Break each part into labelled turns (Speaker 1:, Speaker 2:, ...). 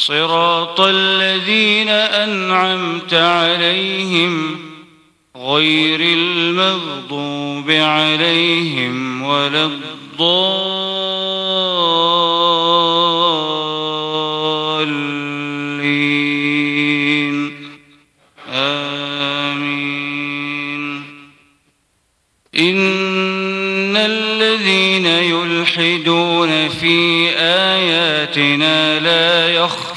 Speaker 1: صراط الذين أنعمت عليهم غير المغضوب عليهم ولا الضالين. آمين. إن الذين يلحدون في آياتنا لا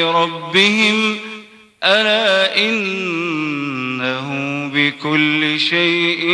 Speaker 1: ربهم ألا إنه بكل شيء